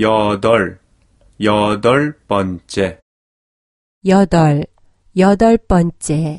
여덟, 여덟 번째, 여덟, 여덟 번째.